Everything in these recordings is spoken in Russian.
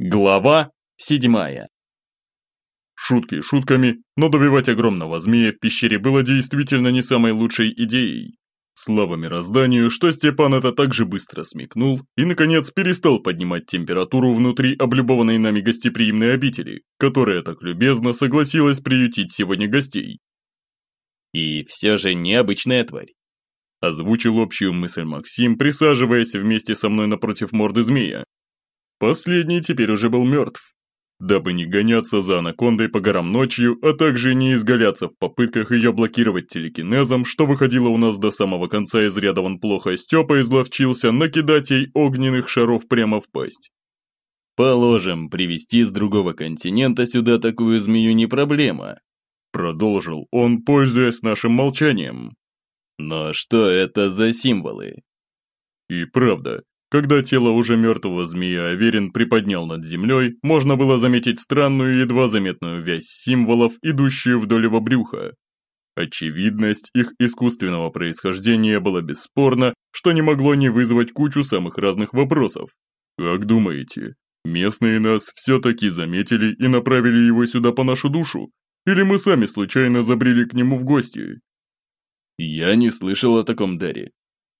Глава седьмая. Шутки шутками, но добивать огромного змея в пещере было действительно не самой лучшей идеей. Слава мирозданию, что Степан это так же быстро смекнул и, наконец, перестал поднимать температуру внутри облюбованной нами гостеприимной обители, которая так любезно согласилась приютить сегодня гостей. И все же необычная тварь. Озвучил общую мысль Максим, присаживаясь вместе со мной напротив морды змея, Последний теперь уже был мертв. Дабы не гоняться за анакондой по горам ночью, а также не изгаляться в попытках ее блокировать телекинезом, что выходило у нас до самого конца из ряда вон плохо, Степа изловчился накидать ей огненных шаров прямо в пасть. «Положим, привести с другого континента сюда такую змею не проблема», продолжил он, пользуясь нашим молчанием. «Но что это за символы?» И правда, когда тело уже мертвого змея Аверин приподнял над землей, можно было заметить странную едва заметную вязь символов, идущую вдоль его брюха. Очевидность их искусственного происхождения была бесспорна, что не могло не вызвать кучу самых разных вопросов. Как думаете, местные нас все-таки заметили и направили его сюда по нашу душу? Или мы сами случайно забрели к нему в гости? Я не слышал о таком даре.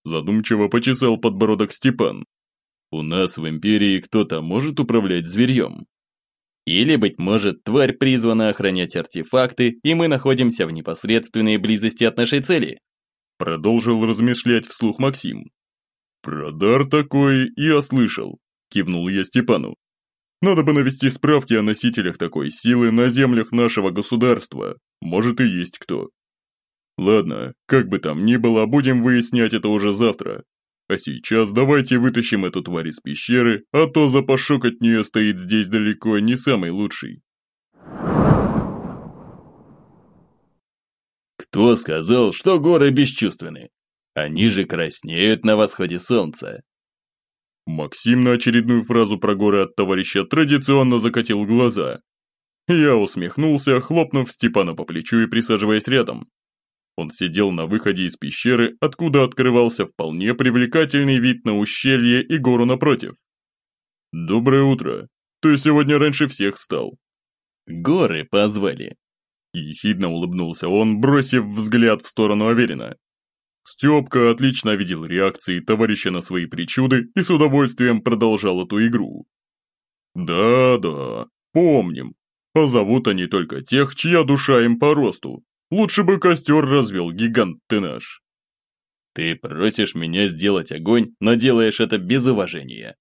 Задумчиво почесал подбородок Степан. У нас в Империи кто-то может управлять зверьем? Или, быть может, тварь призвана охранять артефакты, и мы находимся в непосредственной близости от нашей цели? Продолжил размышлять вслух Максим. Про дар такой я слышал, кивнул я Степану. Надо бы навести справки о носителях такой силы на землях нашего государства. Может и есть кто. Ладно, как бы там ни было, будем выяснять это уже завтра. А сейчас давайте вытащим эту тварь из пещеры, а то запашок от нее стоит здесь далеко не самый лучший. Кто сказал, что горы бесчувственны? Они же краснеют на восходе солнца. Максим на очередную фразу про горы от товарища традиционно закатил глаза. Я усмехнулся, хлопнув Степана по плечу и присаживаясь рядом. Он сидел на выходе из пещеры, откуда открывался вполне привлекательный вид на ущелье и гору напротив. «Доброе утро. Ты сегодня раньше всех встал». «Горы позвали». Ехидно улыбнулся он, бросив взгляд в сторону Аверина. Степка отлично видел реакции товарища на свои причуды и с удовольствием продолжал эту игру. «Да-да, помним. А зовут они только тех, чья душа им по росту, Лучше бы костер развел, гигант ты наш. Ты просишь меня сделать огонь, но делаешь это без уважения.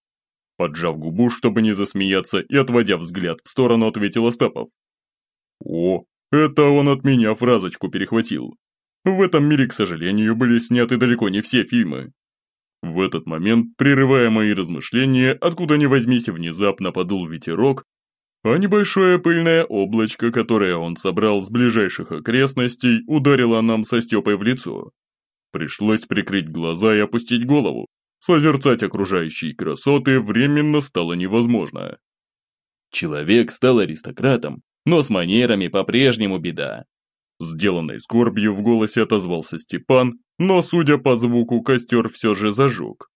Поджав губу, чтобы не засмеяться, и отводя взгляд в сторону, ответил Остапов. О, это он от меня фразочку перехватил. В этом мире, к сожалению, были сняты далеко не все фильмы. В этот момент, прерывая мои размышления, откуда ни возьмись внезапно подул ветерок, а небольшое пыльное облачко, которое он собрал с ближайших окрестностей, ударило нам со Степой в лицо. Пришлось прикрыть глаза и опустить голову. Созерцать окружающие красоты временно стало невозможно. Человек стал аристократом, но с манерами по-прежнему беда. Сделанной скорбью в голосе отозвался Степан, но, судя по звуку, костер все же зажег.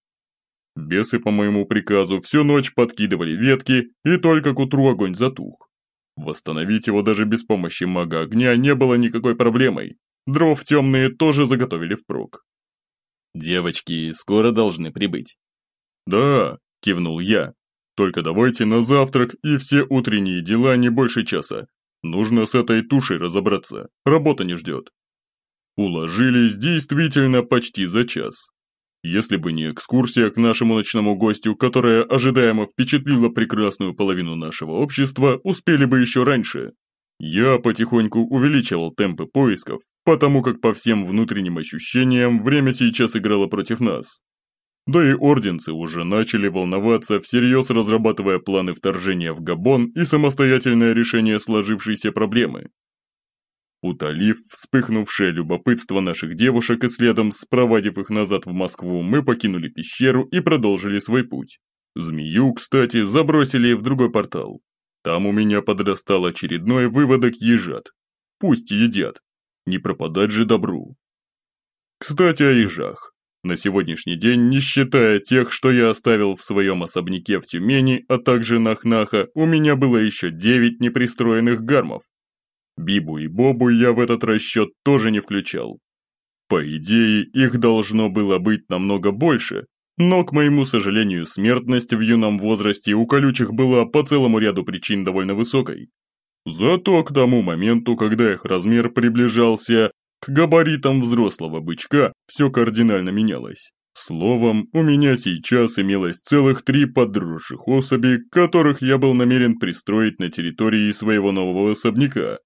Бесы по моему приказу всю ночь подкидывали ветки, и только к утру огонь затух. Восстановить его даже без помощи мага огня не было никакой проблемой. Дров темные тоже заготовили впрок. «Девочки скоро должны прибыть». «Да», – кивнул я. «Только давайте на завтрак и все утренние дела не больше часа. Нужно с этой тушей разобраться, работа не ждет». Уложились действительно почти за час. Если бы не экскурсия к нашему ночному гостю, которая ожидаемо впечатлила прекрасную половину нашего общества, успели бы еще раньше. Я потихоньку увеличивал темпы поисков, потому как по всем внутренним ощущениям время сейчас играло против нас. Да и орденцы уже начали волноваться, всерьез разрабатывая планы вторжения в Габон и самостоятельное решение сложившейся проблемы. Утолив вспыхнувшее любопытство наших девушек и следом спровадив их назад в Москву, мы покинули пещеру и продолжили свой путь. Змею, кстати, забросили в другой портал. Там у меня подрастал очередной выводок ежат. Пусть едят. Не пропадать же добру. Кстати, о ежах. На сегодняшний день, не считая тех, что я оставил в своем особняке в Тюмени, а также на Хнаха, у меня было еще девять непристроенных гармов. Бибу и Бобу я в этот расчет тоже не включал. По идее, их должно было быть намного больше, но, к моему сожалению, смертность в юном возрасте у колючих была по целому ряду причин довольно высокой. Зато к тому моменту, когда их размер приближался к габаритам взрослого бычка, все кардинально менялось. Словом, у меня сейчас имелось целых три подросших особи, которых я был намерен пристроить на территории своего нового особняка.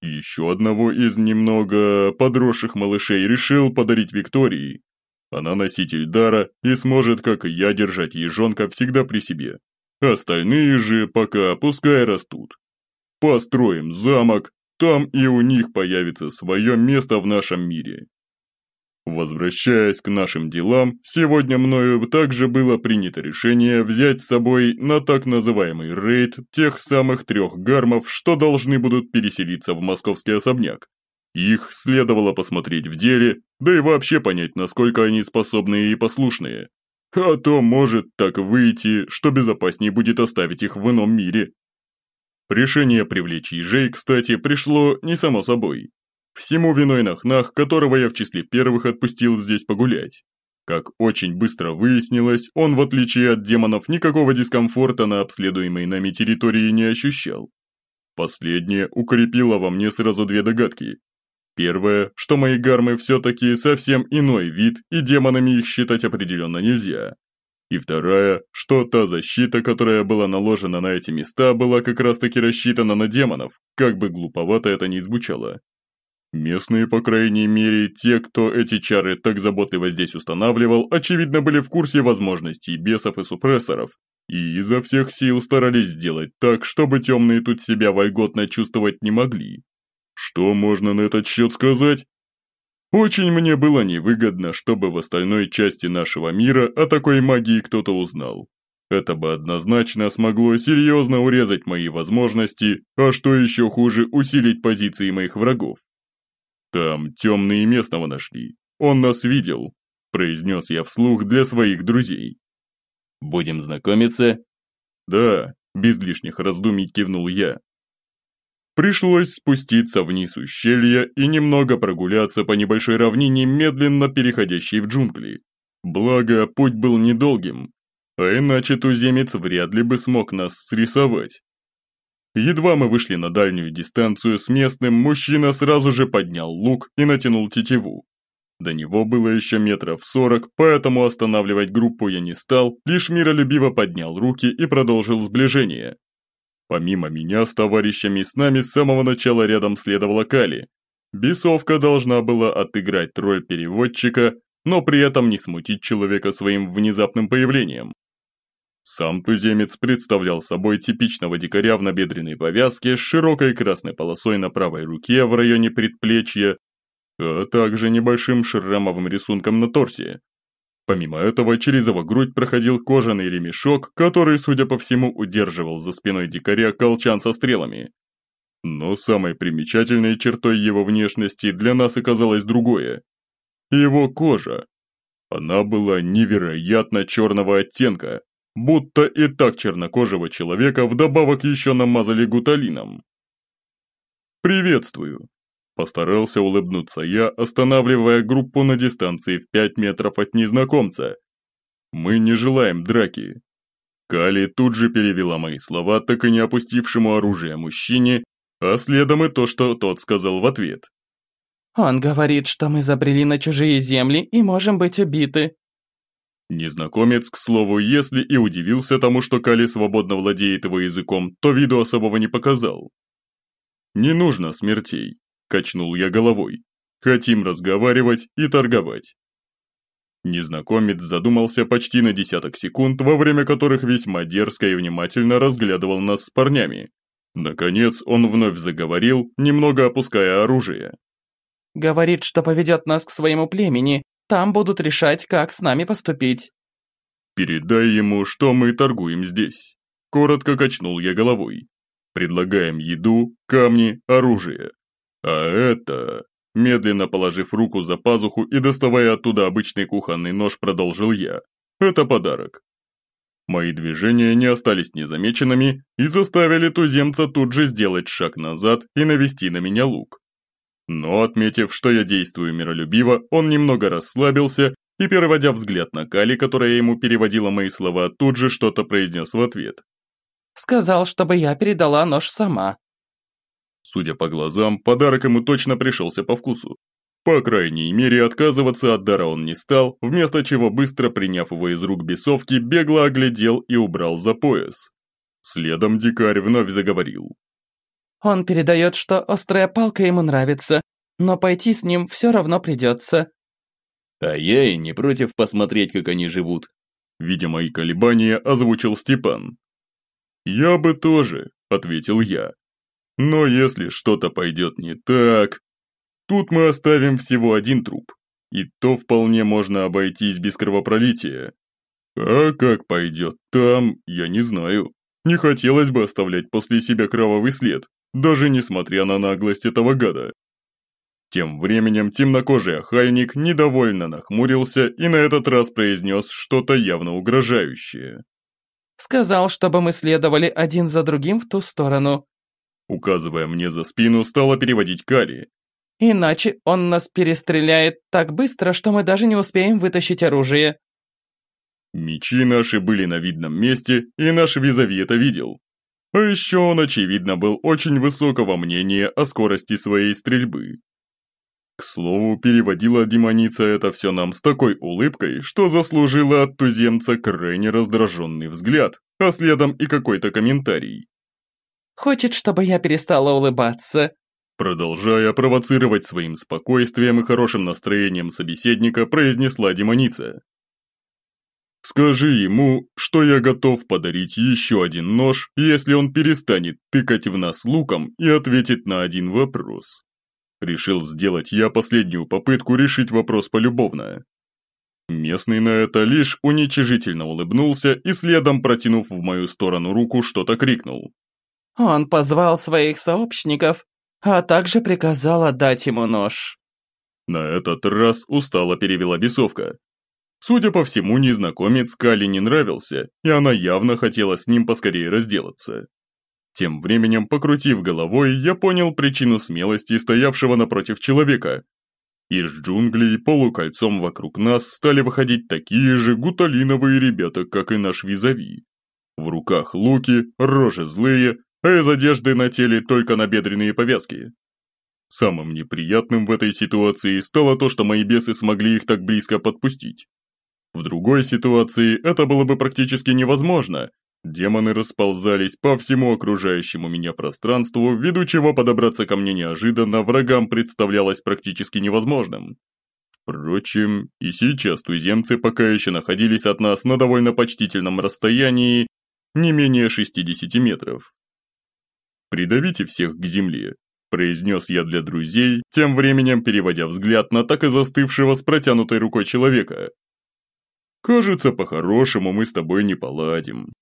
Еще одного из немного подросших малышей решил подарить Виктории, она носитель дара и сможет, как и я, держать ежонка всегда при себе. Остальные же пока пускай растут. Построим замок, там и у них появится свое место в нашем мире. Возвращаясь к нашим делам, сегодня мною также было принято решение взять с собой на так называемый рейд тех самых трех гармов, что должны будут переселиться в московский особняк. Их следовало посмотреть в деле, да и вообще понять, насколько они способные и послушные. А то может так выйти, что безопаснее будет оставить их в ином мире. Решение привлечь ежей, кстати, пришло не само собой. Всему виной Нахнах, которого я в числе первых отпустил здесь погулять. Как очень быстро выяснилось, он, в отличие от демонов, никакого дискомфорта на обследуемой нами территории не ощущал. Последнее укрепило во мне сразу две догадки. Первое, что мои гармы все-таки совсем иной вид, и демонами их считать определенно нельзя. И вторая, что та защита, которая была наложена на эти места, была как раз-таки рассчитана на демонов, как бы глуповато это ни звучало. Местные, по крайней мере, те, кто эти чары так заботливо здесь устанавливал, очевидно были в курсе возможностей бесов и супрессоров, и изо всех сил старались сделать так, чтобы темные тут себя вольготно чувствовать не могли. Что можно на этот счет сказать? Очень мне было невыгодно, чтобы в остальной части нашего мира о такой магии кто-то узнал. Это бы однозначно смогло серьезно урезать мои возможности, а что еще хуже, усилить позиции моих врагов. Там темные местного нашли. Он нас видел, произнес я вслух для своих друзей. Будем знакомиться? Да, без лишних раздумий кивнул я. Пришлось спуститься вниз ущелья и немного прогуляться по небольшой равнине, медленно переходящей в джунгли. Благо, путь был недолгим, а иначе туземец вряд ли бы смог нас срисовать. Едва мы вышли на дальнюю дистанцию с местным, мужчина сразу же поднял лук и натянул тетиву. До него было еще метров сорок, поэтому останавливать группу я не стал, лишь миролюбиво поднял руки и продолжил сближение. Помимо меня с товарищами с нами с самого начала рядом следовала Кали. Бесовка должна была отыграть роль переводчика, но при этом не смутить человека своим внезапным появлением. Сам туземец представлял собой типичного дикаря в набедренной повязке с широкой красной полосой на правой руке в районе предплечья, а также небольшим шрамовым рисунком на торсе. Помимо этого, через его грудь проходил кожаный ремешок, который, судя по всему, удерживал за спиной дикаря колчан со стрелами. Но самой примечательной чертой его внешности для нас оказалось другое. Его кожа. Она была невероятно черного оттенка, будто и так чернокожего человека вдобавок еще намазали гуталином. «Приветствую», Постарался улыбнуться я, останавливая группу на дистанции в 5 метров от незнакомца. «Мы не желаем драки». Кали тут же перевела мои слова, так и не опустившему оружие мужчине, а следом и то, что тот сказал в ответ. «Он говорит, что мы забрели на чужие земли и можем быть убиты». Незнакомец, к слову, если и удивился тому, что Кали свободно владеет его языком, то виду особого не показал. «Не нужно смертей. Качнул я головой. Хотим разговаривать и торговать. Незнакомец задумался почти на десяток секунд, во время которых весьма дерзко и внимательно разглядывал нас с парнями. Наконец он вновь заговорил, немного опуская оружие. «Говорит, что поведет нас к своему племени, там будут решать, как с нами поступить». «Передай ему, что мы торгуем здесь», – коротко качнул я головой. «Предлагаем еду, камни, оружие. А это... медленно положив руку за пазуху и доставая оттуда обычный кухонный нож, продолжил я. Это подарок. Мои движения не остались незамеченными и заставили туземца тут же сделать шаг назад и навести на меня лук. Но, отметив, что я действую миролюбиво, он немного расслабился и, переводя взгляд на Кали, которая ему переводила мои слова, тут же что-то произнес в ответ. «Сказал, чтобы я передала нож сама». Судя по глазам, подарок ему точно пришелся по вкусу. По крайней мере, отказываться от дара он не стал, вместо чего, быстро приняв его из рук бесовки, бегло оглядел и убрал за пояс. Следом дикарь вновь заговорил. Он передает, что острая палка ему нравится, но пойти с ним все равно придется. А я и не против посмотреть, как они живут. Видя мои колебания, озвучил Степан. «Я бы тоже», — ответил я. «Но если что-то пойдет не так...» Тут мы оставим всего один труп, и то вполне можно обойтись без кровопролития. А как пойдет там, я не знаю. Не хотелось бы оставлять после себя кровавый след, даже несмотря на наглость этого гада. Тем временем темнокожий охальник недовольно нахмурился и на этот раз произнес что-то явно угрожающее. «Сказал, чтобы мы следовали один за другим в ту сторону». Указывая мне за спину, стала переводить Кали. «Иначе он нас перестреляет так быстро, что мы даже не успеем вытащить оружие». Мечи наши были на видном месте, и наш визави это видел. А еще он, очевидно, был очень высокого мнения о скорости своей стрельбы. К слову, переводила демоница это все нам с такой улыбкой, что заслужила от туземца крайне раздраженный взгляд, а следом и какой-то комментарий. «Хочет, чтобы я перестала улыбаться», Продолжая провоцировать своим спокойствием и хорошим настроением собеседника, произнесла демоница. Скажи ему, что я готов подарить еще один нож, если он перестанет тыкать в нас луком и ответит на один вопрос. Решил сделать я последнюю попытку решить вопрос полюбовно. Местный на это лишь уничижительно улыбнулся и следом, протянув в мою сторону руку, что-то крикнул. «Он позвал своих сообщников, а также приказал отдать ему нож». На этот раз устало перевела бесовка. Судя по всему, незнакомец Кали не нравился, и она явно хотела с ним поскорее разделаться. Тем временем, покрутив головой, я понял причину смелости стоявшего напротив человека. Из джунглей полукольцом вокруг нас стали выходить такие же гуталиновые ребята, как и наш визави. В руках луки, рожи злые, а из одежды на теле только набедренные повязки. Самым неприятным в этой ситуации стало то, что мои бесы смогли их так близко подпустить. В другой ситуации это было бы практически невозможно. Демоны расползались по всему окружающему меня пространству, ввиду чего подобраться ко мне неожиданно врагам представлялось практически невозможным. Впрочем, и сейчас туземцы пока еще находились от нас на довольно почтительном расстоянии, не менее 60 метров. «Придавите всех к земле», – произнес я для друзей, тем временем переводя взгляд на так и застывшего с протянутой рукой человека. Кажется, по-хорошему мы с тобой не поладим.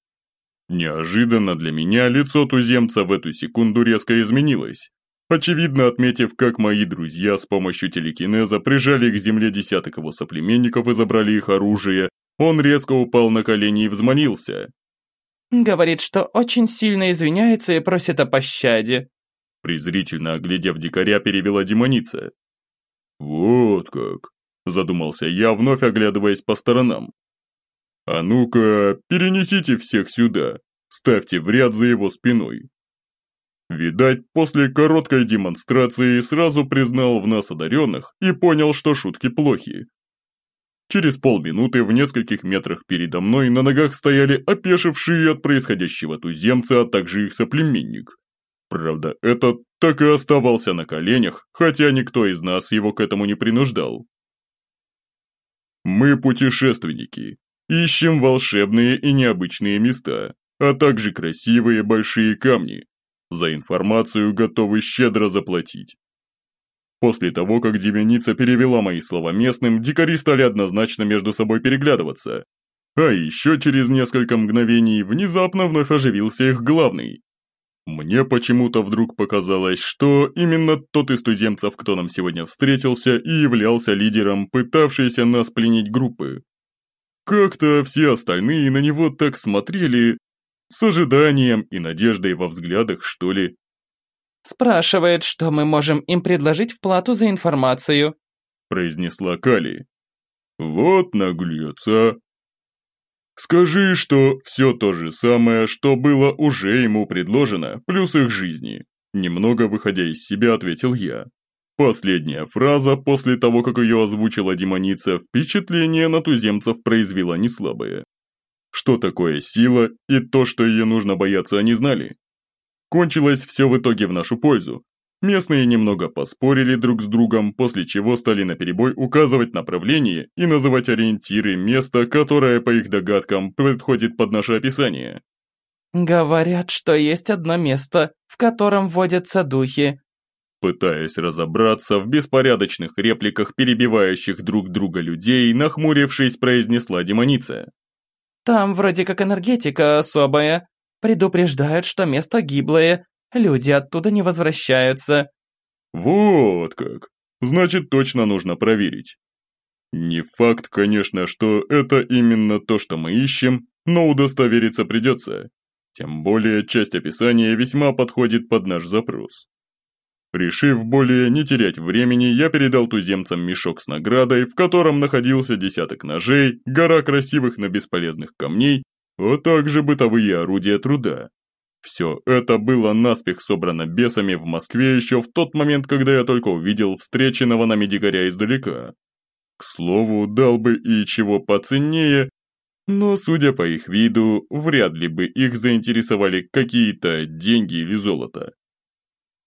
Неожиданно для меня лицо туземца в эту секунду резко изменилось. Очевидно, отметив, как мои друзья с помощью телекинеза прижали к земле десяток его соплеменников и забрали их оружие, он резко упал на колени и взмолился. «Говорит, что очень сильно извиняется и просит о пощаде». Презрительно оглядев дикаря, перевела демоница. «Вот как. Задумался я, вновь оглядываясь по сторонам. «А ну-ка, перенесите всех сюда, ставьте в ряд за его спиной». Видать, после короткой демонстрации сразу признал в нас одаренных и понял, что шутки плохи. Через полминуты в нескольких метрах передо мной на ногах стояли опешившие от происходящего туземцы, а также их соплеменник. Правда, этот так и оставался на коленях, хотя никто из нас его к этому не принуждал. Мы путешественники, ищем волшебные и необычные места, а также красивые большие камни. За информацию готовы щедро заплатить. После того, как демоница перевела мои слова местным, дикари стали однозначно между собой переглядываться. А еще через несколько мгновений внезапно вновь оживился их главный. Мне почему-то вдруг показалось, что именно тот из туземцев, кто нам сегодня встретился, и являлся лидером, пытавшейся нас пленить группы. Как-то все остальные на него так смотрели, с ожиданием и надеждой во взглядах, что ли. «Спрашивает, что мы можем им предложить в плату за информацию», произнесла Кали. «Вот наглеца. Скажи, что все то же самое, что было уже ему предложено, плюс их жизни. Немного выходя из себя, ответил я. Последняя фраза, после того, как ее озвучила демоница, впечатление на туземцев произвела неслабое. Что такое сила и то, что ее нужно бояться, они знали. Кончилось все в итоге в нашу пользу, Местные немного поспорили друг с другом, после чего стали наперебой указывать направление и называть ориентиры места, которое, по их догадкам, подходит под наше описание. «Говорят, что есть одно место, в котором водятся духи». Пытаясь разобраться в беспорядочных репликах, перебивающих друг друга людей, нахмурившись, произнесла демоница. «Там вроде как энергетика особая. Предупреждают, что место гиблое, Люди оттуда не возвращаются». «Вот как. Значит, точно нужно проверить. Не факт, конечно, что это именно то, что мы ищем, но удостовериться придется. Тем более, часть описания весьма подходит под наш запрос. Решив более не терять времени, я передал туземцам мешок с наградой, в котором находился десяток ножей, гора красивых, но бесполезных камней, а также бытовые орудия труда. Все это было наспех собрано бесами в Москве еще в тот момент, когда я только увидел встреченного нами дикаря издалека. К слову, дал бы и чего поценнее, но, судя по их виду, вряд ли бы их заинтересовали какие-то деньги или золото.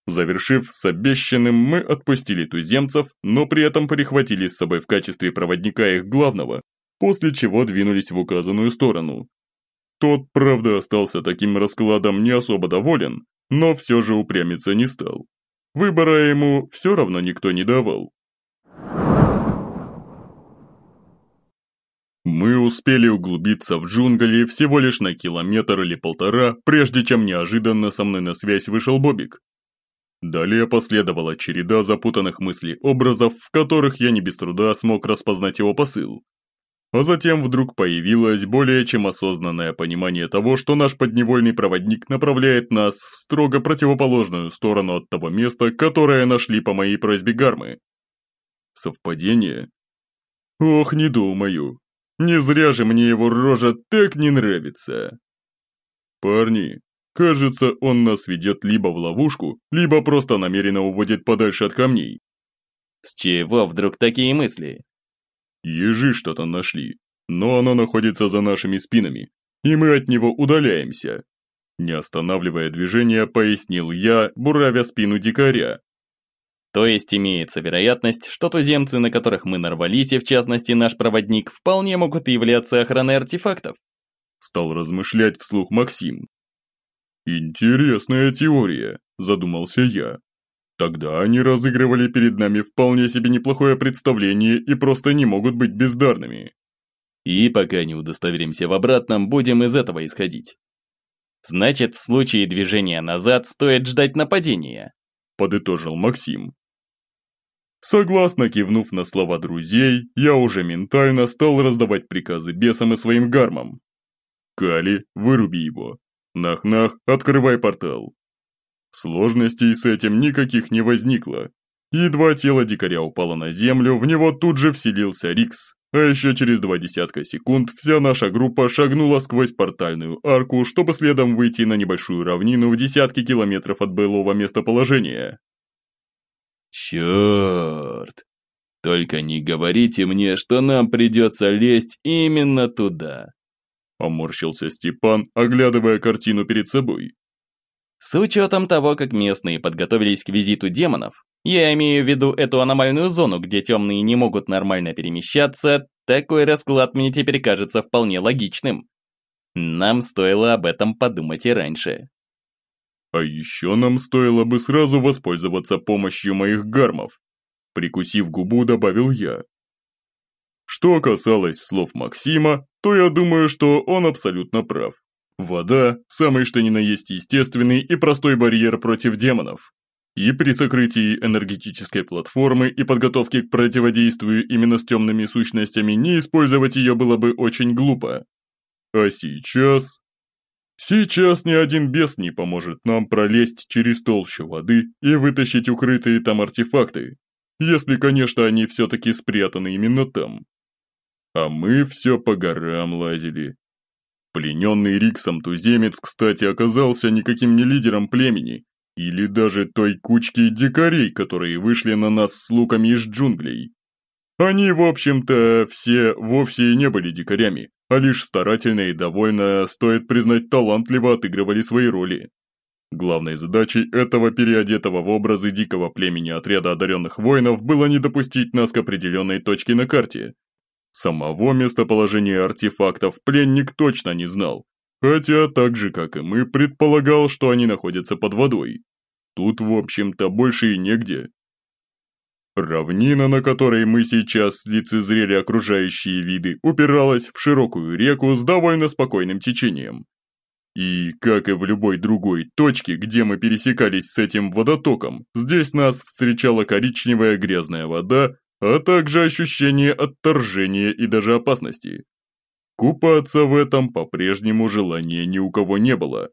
Завершив с обещанным, мы отпустили туземцев, но при этом перехватили с собой в качестве проводника их главного, после чего двинулись в указанную сторону. Тот, правда, остался таким раскладом не особо доволен, но все же упрямиться не стал. Выбора ему все равно никто не давал. Мы успели углубиться в джунгли всего лишь на километр или полтора, прежде чем неожиданно со мной на связь вышел Бобик. Далее последовала череда запутанных мыслей-образов, в которых я не без труда смог распознать его посыл. А затем вдруг появилось более чем осознанное понимание того, что наш подневольный проводник направляет нас в строго противоположную сторону от того места, которое нашли по моей просьбе гармы. Совпадение? Ох, не думаю. Не зря же мне его рожа так не нравится. Парни, кажется, он нас ведет либо в ловушку, либо просто намеренно уводит подальше от камней. С чего вдруг такие мысли? Ежи что-то нашли, но оно находится за нашими спинами, и мы от него удаляемся. Не останавливая движение, пояснил я, буравя спину дикаря. То есть имеется вероятность, что туземцы, на которых мы нарвались, и в частности наш проводник, вполне могут являться охраной артефактов? Стал размышлять вслух Максим. «Интересная теория», – задумался я. Тогда они разыгрывали перед нами вполне себе неплохое представление и просто не могут быть бездарными. И пока не удостоверимся в обратном, будем из этого исходить. Значит, в случае движения назад стоит ждать нападения, подытожил Максим. Согласно кивнув на слова друзей, я уже ментально стал раздавать приказы бесам и своим гармам. Кали, выруби его. Нах-нах, открывай портал. Сложностей с этим никаких не возникло. Едва тело дикаря упало на землю, в него тут же вселился Рикс, а еще через два десятка секунд вся наша группа шагнула сквозь портальную арку, чтобы следом выйти на небольшую равнину в десятки километров от былого местоположения. Черт! Только не говорите мне, что нам придется лезть именно туда. Поморщился Степан, оглядывая картину перед собой. С учетом того, как местные подготовились к визиту демонов, я имею в виду эту аномальную зону, где темные не могут нормально перемещаться, такой расклад мне теперь кажется вполне логичным. Нам стоило об этом подумать и раньше. А еще нам стоило бы сразу воспользоваться помощью моих гармов. Прикусив губу, добавил я. Что касалось слов Максима, то я думаю, что он абсолютно прав. Вода – самый что ни на есть естественный и простой барьер против демонов. И при сокрытии энергетической платформы и подготовке к противодействию именно с темными сущностями не использовать ее было бы очень глупо. А сейчас... Сейчас ни один бес не поможет нам пролезть через толщу воды и вытащить укрытые там артефакты, если, конечно, они все-таки спрятаны именно там. А мы все по горам лазили, Плененный Риксом туземец, кстати, оказался никаким не лидером племени, или даже той кучки дикарей, которые вышли на нас с луками из джунглей. Они, в общем-то, все вовсе и не были дикарями, а лишь старательно и довольно, стоит признать, талантливо отыгрывали свои роли. Главной задачей этого переодетого в образы дикого племени отряда одаренных воинов было не допустить нас к определенной точке на карте, Самого местоположения артефактов пленник точно не знал, хотя так же, как и мы, предполагал, что они находятся под водой. Тут, в общем-то, больше и негде. Равнина, на которой мы сейчас лицезрели окружающие виды, упиралась в широкую реку с довольно спокойным течением. И, как и в любой другой точке, где мы пересекались с этим водотоком, здесь нас встречала коричневая грязная вода а также ощущение отторжения и даже опасности. Купаться в этом по-прежнему желания ни у кого не было.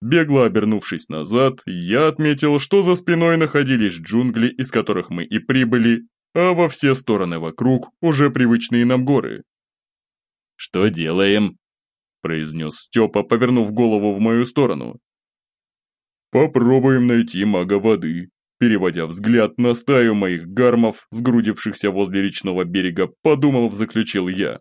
Бегло обернувшись назад, я отметил, что за спиной находились джунгли, из которых мы и прибыли, а во все стороны вокруг уже привычные нам горы. «Что делаем?» – произнес Степа, повернув голову в мою сторону. «Попробуем найти мага воды», Переводя взгляд на стаю моих гармов, сгрудившихся возле речного берега, подумав, заключил я.